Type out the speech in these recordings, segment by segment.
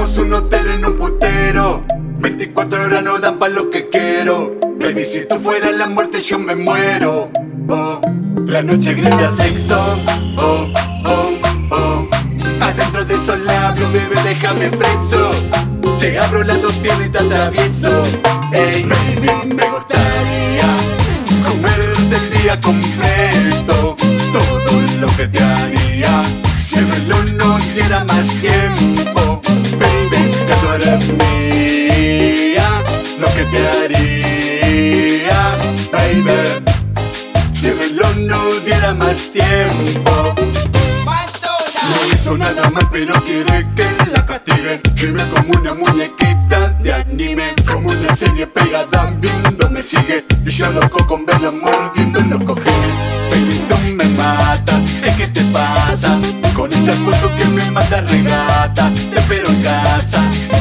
Un hotel en un putero. 24 horas no dan pa' lo que quiero. Baby, si tú fueras la muerte yo me muero. Oh. La noche grita sexo. Oh, oh, oh. Adentro de esos labios, bebé, déjame preso. Te abro las dos piernas y te atravieso. Ey, me gustaría Comerte el día completo. Todo lo que te haría Si el reloj no diera más tiempo eres mía Lo que te haría, baby. Si el reloj no diera más tiempo. No hizo nada mal pero quiere que la castigue. Gime como una muñequita de anime Como una serie pegada viendo me sigue. Y yo loco con verla mordiendo los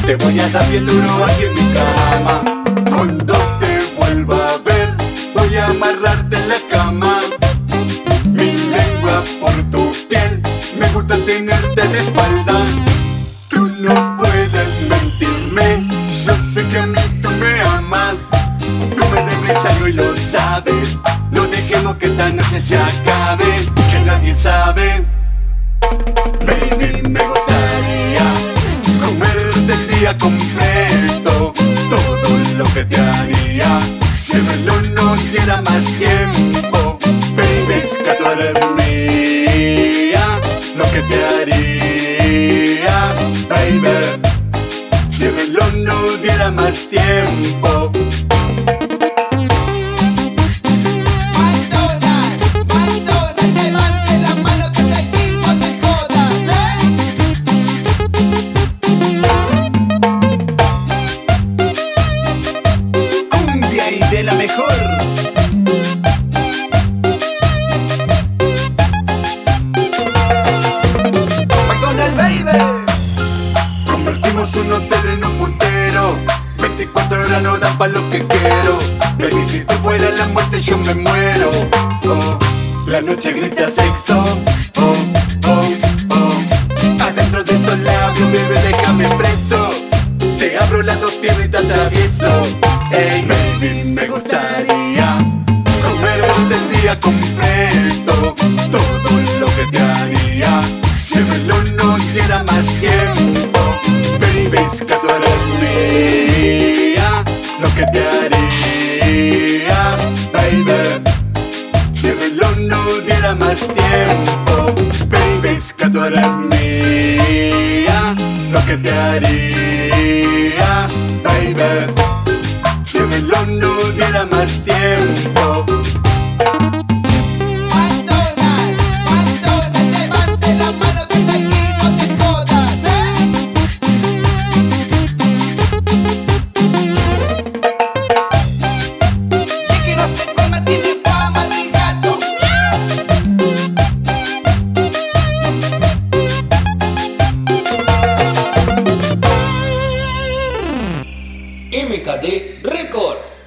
te voy a dar bien duro aquí en mi cama. Cuando te vuelva a ver, voy a amarrarte en la cama. Mi lengua por tu piel Me gusta tenerte de espalda. Tú no puedes mentirme Yo sé que a mí tú me amas. Tú me debes algo y lo sabes No dejemos que esta noche se acabe Que nadie sabe. Baby, me gustaría Día completo Todo lo que te haría. Si el reloj no diera más tiempo Baby, es que tú eres mía Lo que te haría Baby. Si el reloj no diera más tiempo 24 horas no dan pa' lo que quiero. Baby, si tú fueras la muerte yo me muero. Oh. La noche grita sexo. Oh, oh, oh. Adentro de esos labios, bebé, déjame preso. Te abro las dos piernas y te atravieso. Ey, baby, me gustaría Comerte el día completo. Todo lo que te haría Si el reloj no diera más tiempo. Baby, es que tú eres tiempo Baby, es que tú eres mía. Lo que te haría, baby Si el reloj no diera más tiempo Química de Récord.